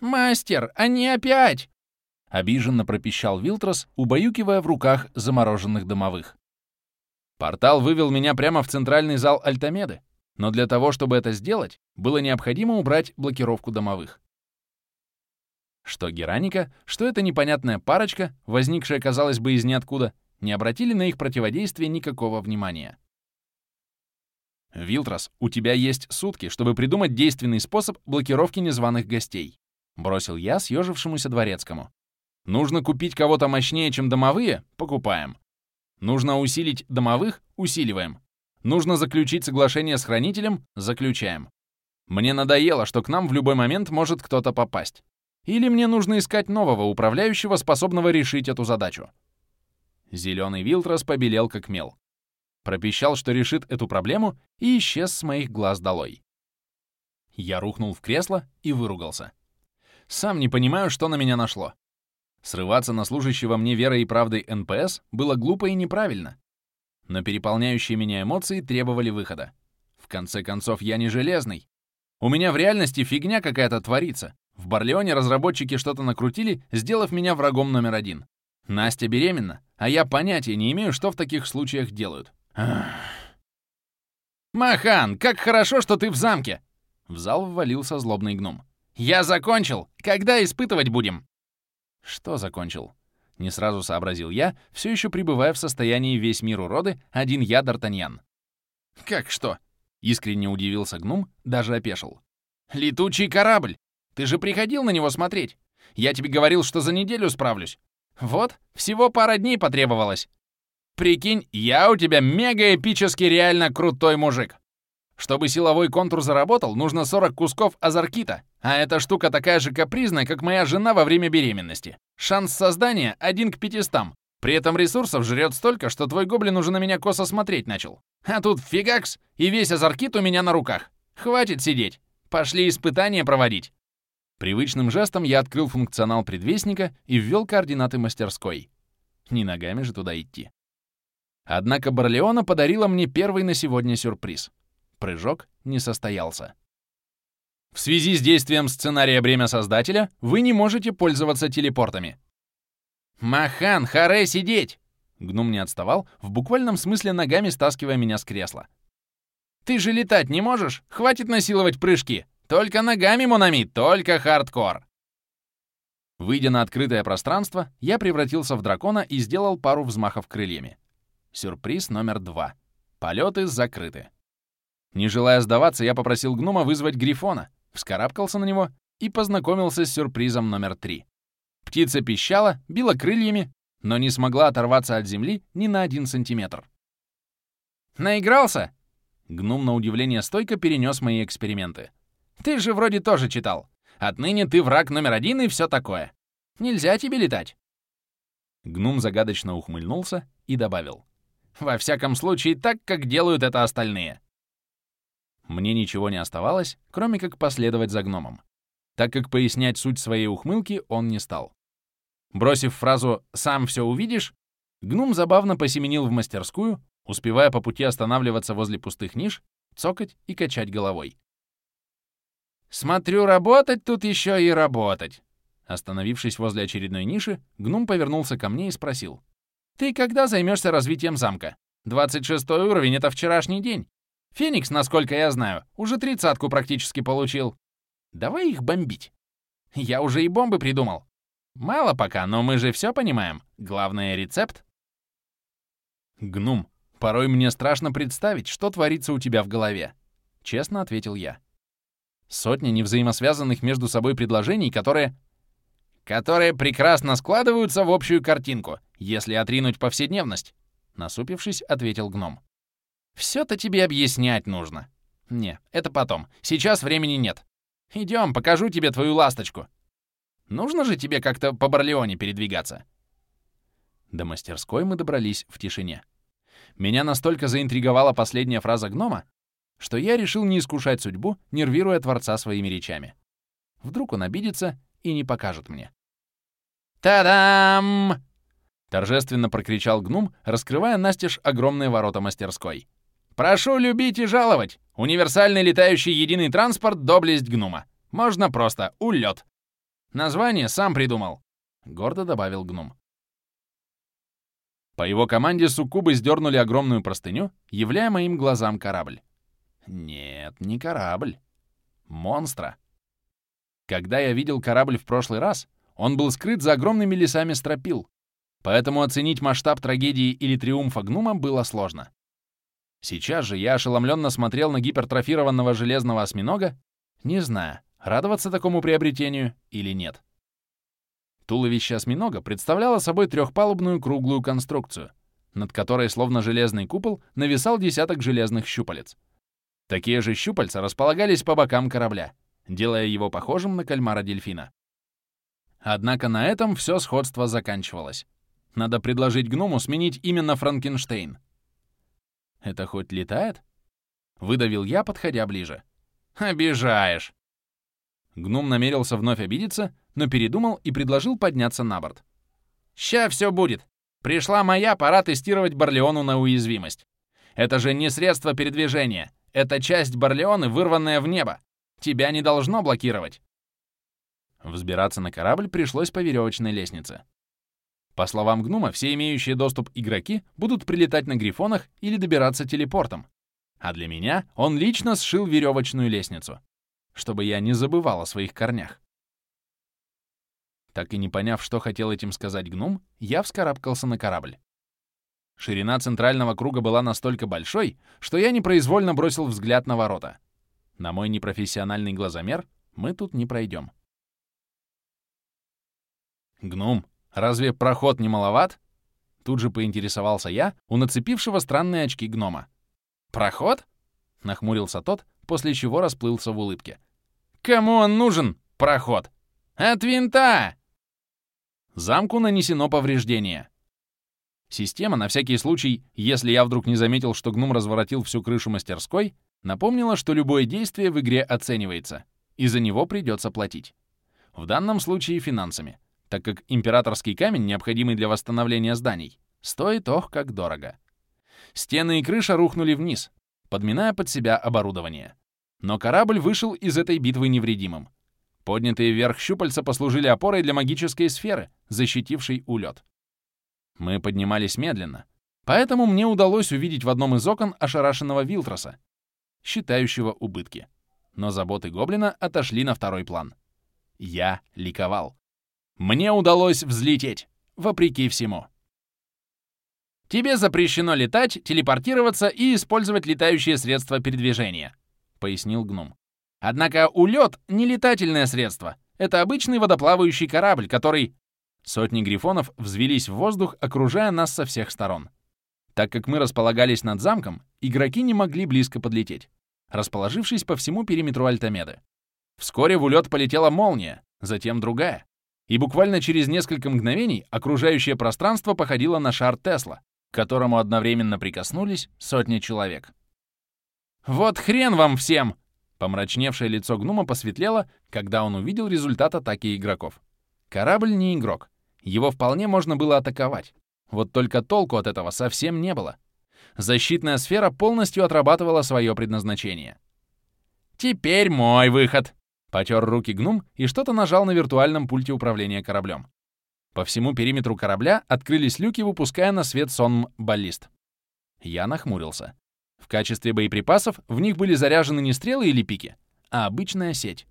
«Мастер, они опять!» Обиженно пропищал Вилтрос, убаюкивая в руках замороженных домовых. Портал вывел меня прямо в центральный зал Альтамеды, но для того, чтобы это сделать, было необходимо убрать блокировку домовых. Что Гераника, что эта непонятная парочка, возникшая, казалось бы, из ниоткуда, не обратили на их противодействие никакого внимания. «Вилтрос, у тебя есть сутки, чтобы придумать действенный способ блокировки незваных гостей», бросил я съежившемуся дворецкому. «Нужно купить кого-то мощнее, чем домовые? Покупаем. Нужно усилить домовых? Усиливаем. Нужно заключить соглашение с хранителем? Заключаем. Мне надоело, что к нам в любой момент может кто-то попасть. Или мне нужно искать нового управляющего, способного решить эту задачу. Зеленый Вилтрос побелел как мел. Пропищал, что решит эту проблему, и исчез с моих глаз долой. Я рухнул в кресло и выругался. Сам не понимаю, что на меня нашло. Срываться на служащего мне верой и правдой НПС было глупо и неправильно. Но переполняющие меня эмоции требовали выхода. В конце концов, я не железный. У меня в реальности фигня какая-то творится. В Барлеоне разработчики что-то накрутили, сделав меня врагом номер один. Настя беременна, а я понятия не имею, что в таких случаях делают. Ах. «Махан, как хорошо, что ты в замке!» В зал ввалился злобный гном. «Я закончил! Когда испытывать будем?» «Что закончил?» Не сразу сообразил я, все еще пребывая в состоянии весь мир уроды, один я Д'Артаньян. «Как что?» — искренне удивился гном, даже опешил. «Летучий корабль! Ты же приходил на него смотреть! Я тебе говорил, что за неделю справлюсь! Вот, всего пара дней потребовалось! Прикинь, я у тебя мега-эпический реально крутой мужик! Чтобы силовой контур заработал, нужно 40 кусков азаркита, а эта штука такая же капризная, как моя жена во время беременности. Шанс создания 1 к 500. При этом ресурсов жрет столько, что твой гоблин уже на меня косо смотреть начал. А тут фигакс, и весь азаркит у меня на руках. Хватит сидеть. Пошли испытания проводить. Привычным жестом я открыл функционал предвестника и ввел координаты мастерской. Не ногами же туда идти. Однако Барлеона подарила мне первый на сегодня сюрприз. Прыжок не состоялся. В связи с действием сценария «Бремя Создателя» вы не можете пользоваться телепортами. «Махан, харе сидеть!» Гнум не отставал, в буквальном смысле ногами стаскивая меня с кресла. «Ты же летать не можешь? Хватит насиловать прыжки! Только ногами, Монами, только хардкор!» Выйдя на открытое пространство, я превратился в дракона и сделал пару взмахов крыльями. Сюрприз номер два. Полеты закрыты. Не желая сдаваться, я попросил гнома вызвать Грифона, вскарабкался на него и познакомился с сюрпризом номер три. Птица пищала, била крыльями, но не смогла оторваться от земли ни на один сантиметр. «Наигрался?» Гном на удивление стойко перенес мои эксперименты. «Ты же вроде тоже читал. Отныне ты враг номер один и все такое. Нельзя тебе летать». Гном загадочно ухмыльнулся и добавил. «Во всяком случае, так, как делают это остальные. Мне ничего не оставалось, кроме как последовать за гномом, так как пояснять суть своей ухмылки он не стал. Бросив фразу «сам все увидишь», гном забавно посеменил в мастерскую, успевая по пути останавливаться возле пустых ниш, цокать и качать головой. «Смотрю, работать тут еще и работать!» Остановившись возле очередной ниши, гном повернулся ко мне и спросил. «Ты когда займешься развитием замка? 26 уровень — это вчерашний день. Феникс, насколько я знаю, уже тридцатку практически получил. Давай их бомбить. Я уже и бомбы придумал. Мало пока, но мы же все понимаем. Главное — рецепт. Гнум, порой мне страшно представить, что творится у тебя в голове. Честно ответил я. Сотни невзаимосвязанных между собой предложений, которые... Которые прекрасно складываются в общую картинку, если отринуть повседневность. Насупившись, ответил гном. Все-то тебе объяснять нужно. Не, это потом. Сейчас времени нет. Идем, покажу тебе твою ласточку. Нужно же тебе как-то по Барлеоне передвигаться. До мастерской мы добрались в тишине. Меня настолько заинтриговала последняя фраза гнома, что я решил не искушать судьбу, нервируя Творца своими речами. Вдруг он обидится и не покажет мне. «Та-дам!» — торжественно прокричал гном, раскрывая настежь огромные ворота мастерской. Прошу любить и жаловать. Универсальный летающий единый транспорт — доблесть гнума. Можно просто улет. Название сам придумал!» — гордо добавил гном. По его команде суккубы сдернули огромную простыню, являя моим глазам корабль. Нет, не корабль. Монстра. Когда я видел корабль в прошлый раз, он был скрыт за огромными лесами стропил, поэтому оценить масштаб трагедии или триумфа гнума было сложно. Сейчас же я ошеломленно смотрел на гипертрофированного железного осьминога, не зная, радоваться такому приобретению или нет. Туловище осьминога представляло собой трехпалубную круглую конструкцию, над которой, словно железный купол, нависал десяток железных щупалец. Такие же щупальца располагались по бокам корабля, делая его похожим на кальмара-дельфина. Однако на этом все сходство заканчивалось. Надо предложить гному сменить именно Франкенштейн. «Это хоть летает?» — выдавил я, подходя ближе. «Обижаешь!» Гном намерился вновь обидеться, но передумал и предложил подняться на борт. «Ща все будет. Пришла моя, пора тестировать Барлеону на уязвимость. Это же не средство передвижения. Это часть Барлеоны, вырванная в небо. Тебя не должно блокировать». Взбираться на корабль пришлось по веревочной лестнице. По словам Гнума, все имеющие доступ игроки будут прилетать на грифонах или добираться телепортом. А для меня он лично сшил веревочную лестницу, чтобы я не забывал о своих корнях. Так и не поняв, что хотел этим сказать гном, я вскарабкался на корабль. Ширина центрального круга была настолько большой, что я непроизвольно бросил взгляд на ворота. На мой непрофессиональный глазомер мы тут не пройдем. «Гном, разве проход не маловат?» Тут же поинтересовался я у нацепившего странные очки гнома. «Проход?» — нахмурился тот, после чего расплылся в улыбке. «Кому он нужен, проход? От винта!» Замку нанесено повреждение. Система, на всякий случай, если я вдруг не заметил, что гном разворотил всю крышу мастерской, напомнила, что любое действие в игре оценивается, и за него придется платить. В данном случае финансами, так как императорский камень, необходимый для восстановления зданий, стоит ох как дорого. Стены и крыша рухнули вниз, подминая под себя оборудование. Но корабль вышел из этой битвы невредимым. Поднятые вверх щупальца послужили опорой для магической сферы, защитившей улет. Мы поднимались медленно, поэтому мне удалось увидеть в одном из окон ошарашенного Вилтроса, считающего убытки. Но заботы Гоблина отошли на второй план. Я ликовал. Мне удалось взлететь, вопреки всему. Тебе запрещено летать, телепортироваться и использовать летающие средства передвижения, пояснил гном. Однако улет — не летательное средство. Это обычный водоплавающий корабль, который... Сотни грифонов взвелись в воздух, окружая нас со всех сторон. Так как мы располагались над замком, игроки не могли близко подлететь, расположившись по всему периметру Альтамеды. Вскоре в улет полетела молния, затем другая. И буквально через несколько мгновений окружающее пространство походило на шар Тесла, к которому одновременно прикоснулись сотни человек. «Вот хрен вам всем!» Помрачневшее лицо гнома посветлело, когда он увидел результат атаки игроков. Корабль не игрок. Его вполне можно было атаковать. Вот только толку от этого совсем не было. Защитная сфера полностью отрабатывала свое предназначение. «Теперь мой выход!» Потер руки гном и что-то нажал на виртуальном пульте управления кораблем. По всему периметру корабля открылись люки, выпуская на свет сонм баллист. Я нахмурился. В качестве боеприпасов в них были заряжены не стрелы или пики, а обычная сеть.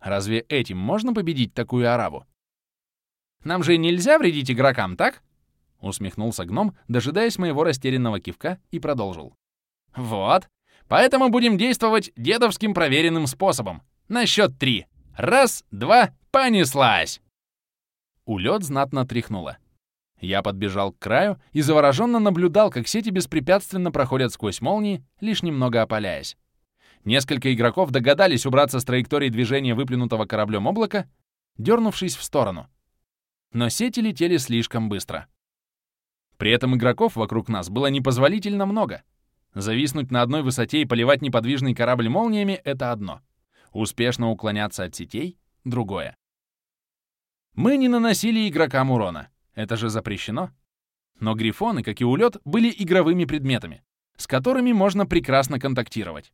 Разве этим можно победить такую арабу? «Нам же нельзя вредить игрокам, так?» Усмехнулся гном, дожидаясь моего растерянного кивка, и продолжил. «Вот. Поэтому будем действовать дедовским проверенным способом. На счет три. Раз, два, понеслась!» Улет знатно тряхнуло. Я подбежал к краю и завороженно наблюдал, как сети беспрепятственно проходят сквозь молнии, лишь немного опаляясь. Несколько игроков догадались убраться с траектории движения выплюнутого кораблем облака, дернувшись в сторону. Но сети летели слишком быстро. При этом игроков вокруг нас было непозволительно много. Зависнуть на одной высоте и поливать неподвижный корабль молниями — это одно. Успешно уклоняться от сетей — другое. Мы не наносили игрокам урона — это же запрещено. Но грифоны, как и улет, были игровыми предметами, с которыми можно прекрасно контактировать.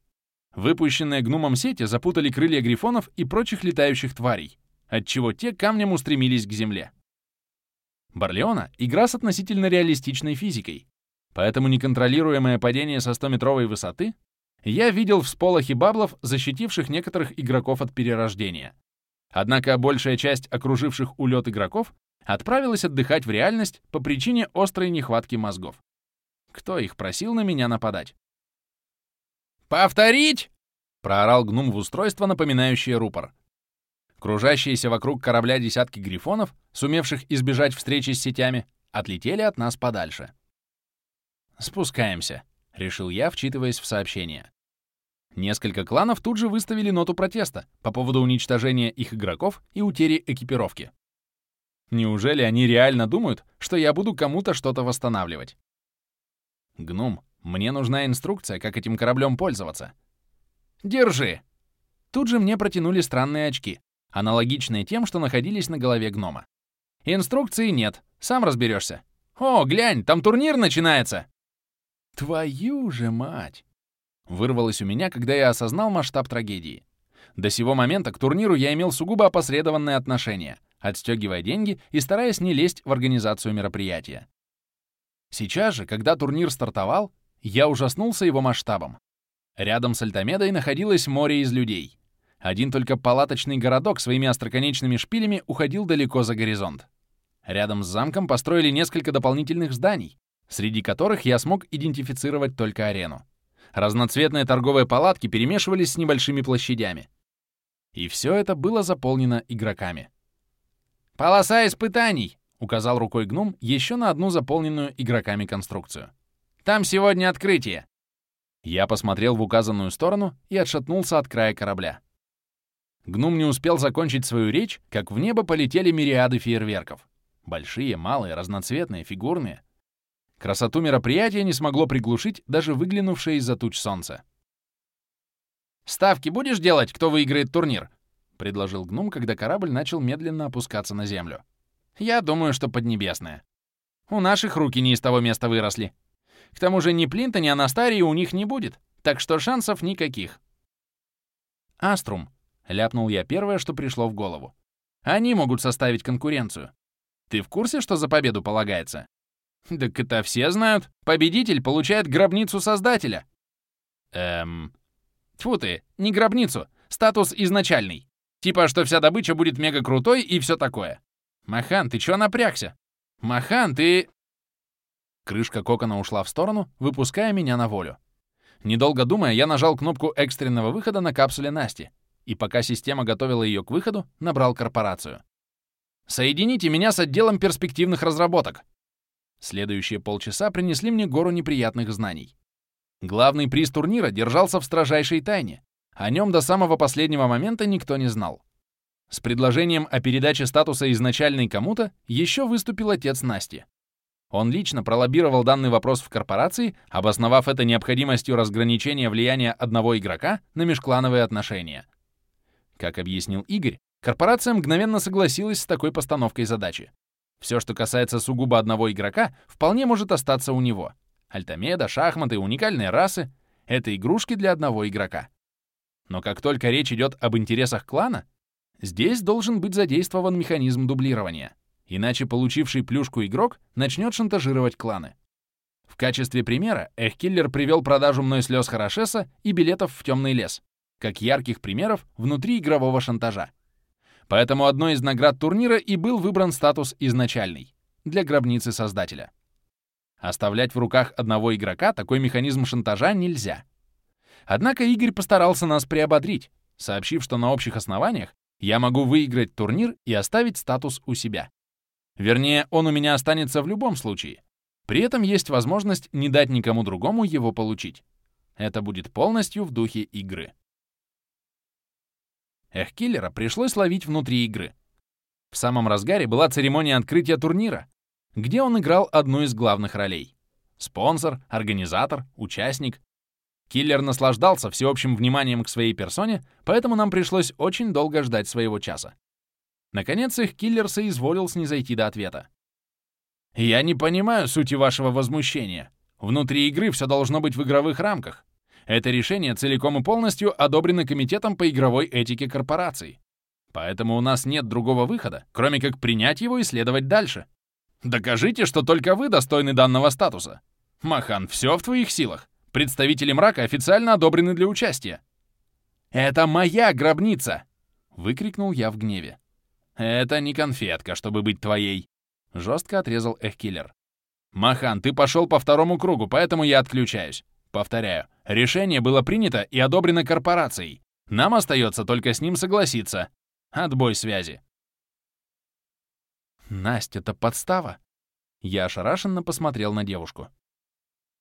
Выпущенные гнумом сети запутали крылья грифонов и прочих летающих тварей, отчего те камнем устремились к земле. Барлеона — игра с относительно реалистичной физикой, поэтому неконтролируемое падение со 100-метровой высоты я видел в сполохе баблов, защитивших некоторых игроков от перерождения. Однако большая часть окруживших улет игроков отправилась отдыхать в реальность по причине острой нехватки мозгов. Кто их просил на меня нападать? «Повторить!» — проорал гном в устройство, напоминающее рупор. Кружащиеся вокруг корабля десятки грифонов, сумевших избежать встречи с сетями, отлетели от нас подальше. «Спускаемся», — решил я, вчитываясь в сообщение. Несколько кланов тут же выставили ноту протеста по поводу уничтожения их игроков и утери экипировки. Неужели они реально думают, что я буду кому-то что-то восстанавливать? Гном, мне нужна инструкция, как этим кораблем пользоваться. Держи! Тут же мне протянули странные очки, аналогичные тем, что находились на голове гнома. Инструкции нет, сам разберешься. О, глянь, там турнир начинается! Твою же мать! Вырвалось у меня, когда я осознал масштаб трагедии. До сего момента к турниру я имел сугубо опосредованное отношение, отстегивая деньги и стараясь не лезть в организацию мероприятия. Сейчас же, когда турнир стартовал, я ужаснулся его масштабом. Рядом с Альтамедой находилось море из людей. Один только палаточный городок своими остроконечными шпилями уходил далеко за горизонт. Рядом с замком построили несколько дополнительных зданий, среди которых я смог идентифицировать только арену. Разноцветные торговые палатки перемешивались с небольшими площадями. И все это было заполнено игроками. «Полоса испытаний!» — указал рукой гном еще на одну заполненную игроками конструкцию. «Там сегодня открытие!» Я посмотрел в указанную сторону и отшатнулся от края корабля. Гнум не успел закончить свою речь, как в небо полетели мириады фейерверков. Большие, малые, разноцветные, фигурные. Красоту мероприятия не смогло приглушить даже выглянувшее из-за туч солнце. «Ставки будешь делать, кто выиграет турнир?» — предложил Гнум, когда корабль начал медленно опускаться на землю. «Я думаю, что поднебесная. У наших руки не из того места выросли. К тому же ни Плинта, ни Анастарии у них не будет, так что шансов никаких». «Аструм», — ляпнул я первое, что пришло в голову. «Они могут составить конкуренцию. Ты в курсе, что за победу полагается?» «Так это все знают. Победитель получает гробницу Создателя». «Эм...» Тьфу ты, не гробницу, статус изначальный. Типа, что вся добыча будет мега крутой и все такое. Махан, ты чё напрягся? Махан, ты... Крышка кокона ушла в сторону, выпуская меня на волю. Недолго думая, я нажал кнопку экстренного выхода на капсуле Насти и пока система готовила ее к выходу, набрал корпорацию. «Соедините меня с отделом перспективных разработок!» Следующие полчаса принесли мне гору неприятных знаний. Главный приз турнира держался в строжайшей тайне. О нем до самого последнего момента никто не знал. С предложением о передаче статуса изначальной кому-то еще выступил отец Насти. Он лично пролоббировал данный вопрос в корпорации, обосновав это необходимостью разграничения влияния одного игрока на межклановые отношения. Как объяснил Игорь, корпорация мгновенно согласилась с такой постановкой задачи. Все, что касается сугубо одного игрока, вполне может остаться у него. Альтамеда, шахматы, уникальные расы — это игрушки для одного игрока. Но как только речь идет об интересах клана, здесь должен быть задействован механизм дублирования, иначе получивший плюшку игрок начнет шантажировать кланы. В качестве примера Эхкиллер привел продажу мной слез Хорошеса и билетов в темный лес, как ярких примеров внутри игрового шантажа. Поэтому одной из наград турнира и был выбран статус изначальный для гробницы создателя. Оставлять в руках одного игрока такой механизм шантажа нельзя. Однако Игорь постарался нас приободрить, сообщив, что на общих основаниях я могу выиграть турнир и оставить статус у себя. Вернее, он у меня останется в любом случае. При этом есть возможность не дать никому другому его получить. Это будет полностью в духе игры. Эх, киллера пришлось ловить внутри игры. В самом разгаре была церемония открытия турнира, где он играл одну из главных ролей. Спонсор, организатор, участник. Киллер наслаждался всеобщим вниманием к своей персоне, поэтому нам пришлось очень долго ждать своего часа. Наконец их киллер соизволил снизойти до ответа. «Я не понимаю сути вашего возмущения. Внутри игры все должно быть в игровых рамках. Это решение целиком и полностью одобрено Комитетом по игровой этике корпораций. Поэтому у нас нет другого выхода, кроме как принять его и следовать дальше. Докажите, что только вы достойны данного статуса. Махан, все в твоих силах. Представители мрака официально одобрены для участия. «Это моя гробница!» — выкрикнул я в гневе. «Это не конфетка, чтобы быть твоей!» — жестко отрезал Эхкиллер. «Махан, ты пошел по второму кругу, поэтому я отключаюсь. Повторяю, решение было принято и одобрено корпорацией. Нам остается только с ним согласиться. Отбой связи». «Настя, это подстава?» Я ошарашенно посмотрел на девушку.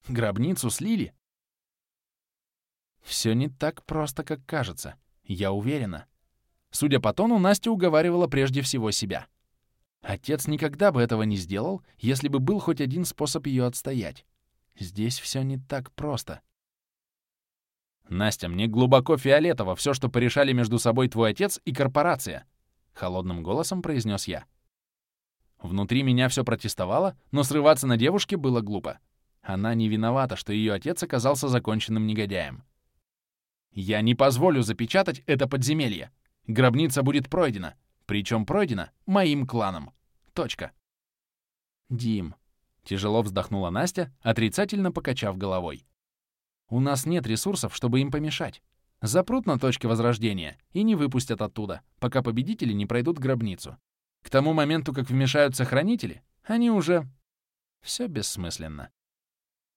«Гробницу слили?» «Все не так просто, как кажется. Я уверена». Судя по тону, Настя уговаривала прежде всего себя. Отец никогда бы этого не сделал, если бы был хоть один способ ее отстоять. Здесь все не так просто. «Настя, мне глубоко фиолетово все, что порешали между собой твой отец и корпорация», — холодным голосом произнес я. Внутри меня все протестовало, но срываться на девушке было глупо. Она не виновата, что ее отец оказался законченным негодяем. «Я не позволю запечатать это подземелье. Гробница будет пройдена, причем пройдена моим кланом. Точка». «Дим», — тяжело вздохнула Настя, отрицательно покачав головой. «У нас нет ресурсов, чтобы им помешать. Запрут на точке возрождения и не выпустят оттуда, пока победители не пройдут гробницу. К тому моменту, как вмешаются хранители, они уже... Все бессмысленно.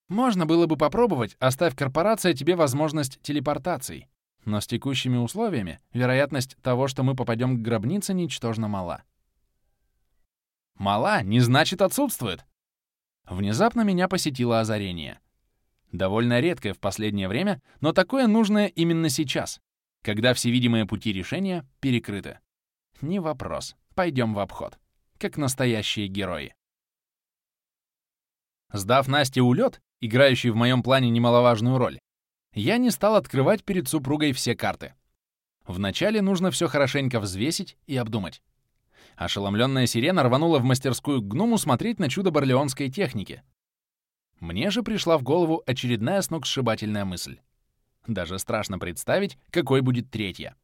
Можно было бы попробовать, оставь корпорация тебе возможность телепортации. Но с текущими условиями вероятность того, что мы попадем к гробнице, ничтожно мала. Мала не значит отсутствует. Внезапно меня посетило озарение. Довольно редкое в последнее время, но такое нужное именно сейчас, когда все видимые пути решения перекрыты. Не вопрос. Пойдем в обход. Как настоящие герои. Сдав Насте улет, играющий в моем плане немаловажную роль, я не стал открывать перед супругой все карты. Вначале нужно все хорошенько взвесить и обдумать. Ошеломленная сирена рванула в мастерскую к гному смотреть на чудо барлеонской техники. Мне же пришла в голову очередная сногсшибательная мысль. Даже страшно представить, какой будет третья.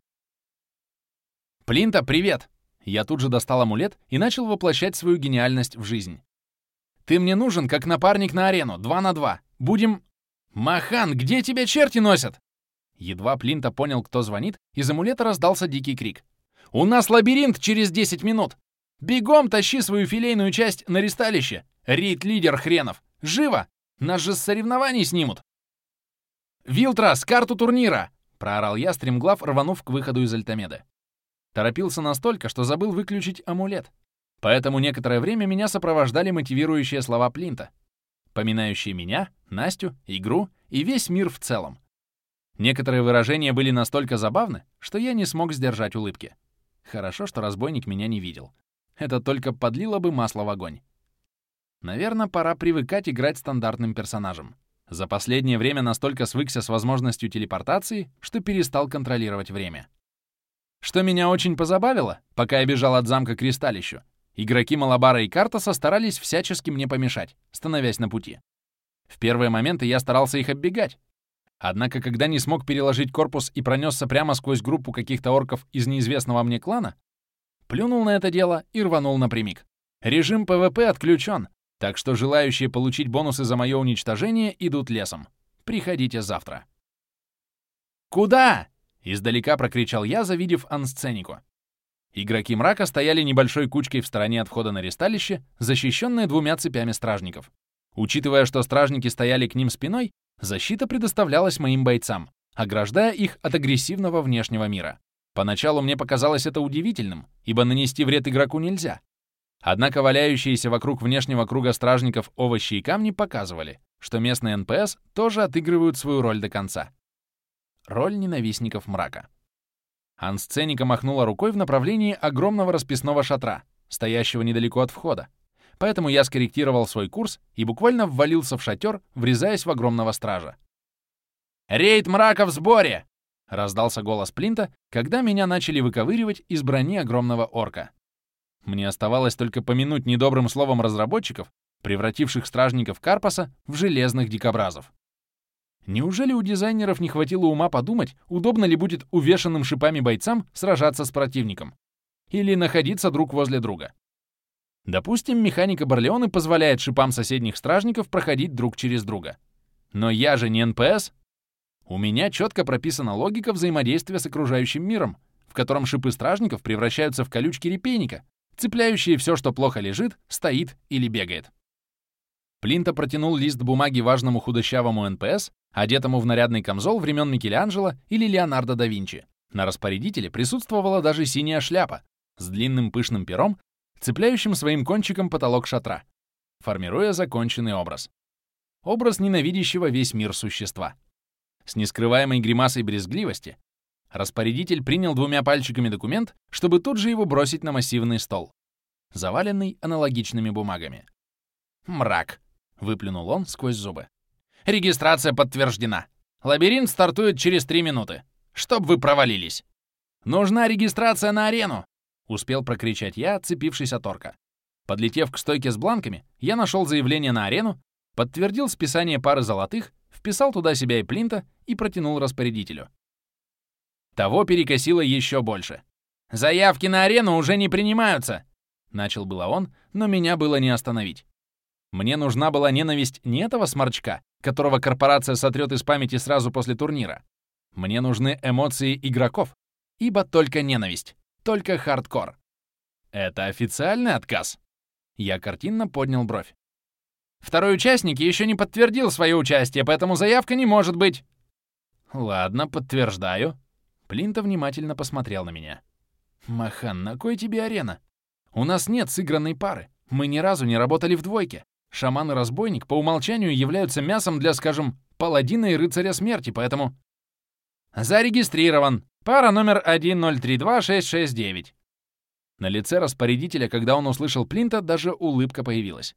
«Плинта, привет!» Я тут же достал амулет и начал воплощать свою гениальность в жизнь. «Ты мне нужен, как напарник на арену, два на два. Будем...» «Махан, где тебя черти носят?» Едва Плинта понял, кто звонит, из амулета раздался дикий крик. «У нас лабиринт через 10 минут! Бегом тащи свою филейную часть на ристалище! Рейд-лидер хренов! Живо! Нас же с соревнований снимут!» «Вилтрас, карту турнира!» — проорал я, стремглав, рванув к выходу из Альтамеда. Торопился настолько, что забыл выключить амулет. Поэтому некоторое время меня сопровождали мотивирующие слова Плинта, поминающие меня, Настю, игру и весь мир в целом. Некоторые выражения были настолько забавны, что я не смог сдержать улыбки. Хорошо, что разбойник меня не видел. Это только подлило бы масло в огонь. Наверное, пора привыкать играть стандартным персонажем. За последнее время настолько свыкся с возможностью телепортации, что перестал контролировать время. Что меня очень позабавило, пока я бежал от замка к ристалищу, игроки Малабара и Картаса старались всячески мне помешать, становясь на пути. В первые моменты я старался их оббегать. Однако, когда не смог переложить корпус и пронесся прямо сквозь группу каких-то орков из неизвестного мне клана, плюнул на это дело и рванул напрямик. Режим ПВП отключен, так что желающие получить бонусы за мое уничтожение идут лесом. Приходите завтра. «Куда?» Издалека прокричал я, завидев ансценику. Игроки мрака стояли небольшой кучкой в стороне от входа на ристалище, защищенные двумя цепями стражников. Учитывая, что стражники стояли к ним спиной, защита предоставлялась моим бойцам, ограждая их от агрессивного внешнего мира. Поначалу мне показалось это удивительным, ибо нанести вред игроку нельзя. Однако валяющиеся вокруг внешнего круга стражников овощи и камни показывали, что местные НПС тоже отыгрывают свою роль до конца. Роль ненавистников мрака. Ансценика махнула рукой в направлении огромного расписного шатра, стоящего недалеко от входа. Поэтому я скорректировал свой курс и буквально ввалился в шатер, врезаясь в огромного стража. «Рейд мрака в сборе!» — раздался голос Плинта, когда меня начали выковыривать из брони огромного орка. Мне оставалось только помянуть недобрым словом разработчиков, превративших стражников Карпаса в железных дикобразов. Неужели у дизайнеров не хватило ума подумать, удобно ли будет увешанным шипами бойцам сражаться с противником? Или находиться друг возле друга? Допустим, механика Барлеоны позволяет шипам соседних стражников проходить друг через друга. Но я же не НПС. У меня четко прописана логика взаимодействия с окружающим миром, в котором шипы стражников превращаются в колючки репейника, цепляющие все, что плохо лежит, стоит или бегает. Плинта протянул лист бумаги важному худощавому НПС, одетому в нарядный камзол времен Микеланджело или Леонардо да Винчи. На распорядителе присутствовала даже синяя шляпа с длинным пышным пером, цепляющим своим кончиком потолок шатра, формируя законченный образ. Образ ненавидящего весь мир существа. С нескрываемой гримасой брезгливости распорядитель принял двумя пальчиками документ, чтобы тут же его бросить на массивный стол, заваленный аналогичными бумагами. Мрак. — выплюнул он сквозь зубы. «Регистрация подтверждена. Лабиринт стартует через три минуты. Чтоб вы провалились!» «Нужна регистрация на арену!» — успел прокричать я, отцепившись от орка. Подлетев к стойке с бланками, я нашел заявление на арену, подтвердил списание пары золотых, вписал туда себя и Плинта и протянул распорядителю. Того перекосило еще больше. «Заявки на арену уже не принимаются!» Начал было он, но меня было не остановить. Мне нужна была ненависть не этого сморчка, которого корпорация сотрет из памяти сразу после турнира. Мне нужны эмоции игроков, ибо только ненависть, только хардкор. Это официальный отказ? Я картинно поднял бровь. Второй участник еще не подтвердил свое участие, поэтому заявка не может быть. Ладно, подтверждаю. Плинта внимательно посмотрел на меня. Махан, на кой тебе арена? У нас нет сыгранной пары. Мы ни разу не работали в двойке. Шаман и разбойник по умолчанию являются мясом для, скажем, паладина и рыцаря смерти, поэтому... Зарегистрирован. Пара номер 1032669. На лице распорядителя, когда он услышал Плинта, даже улыбка появилась.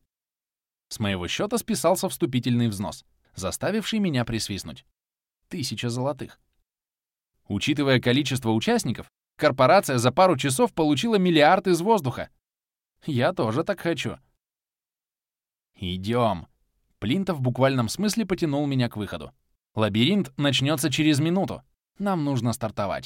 С моего счета списался вступительный взнос, заставивший меня присвистнуть. Тысяча золотых. Учитывая количество участников, корпорация за пару часов получила миллиард из воздуха. Я тоже так хочу. «Идем!» Плинта в буквальном смысле потянул меня к выходу. «Лабиринт начнется через минуту. Нам нужно стартовать».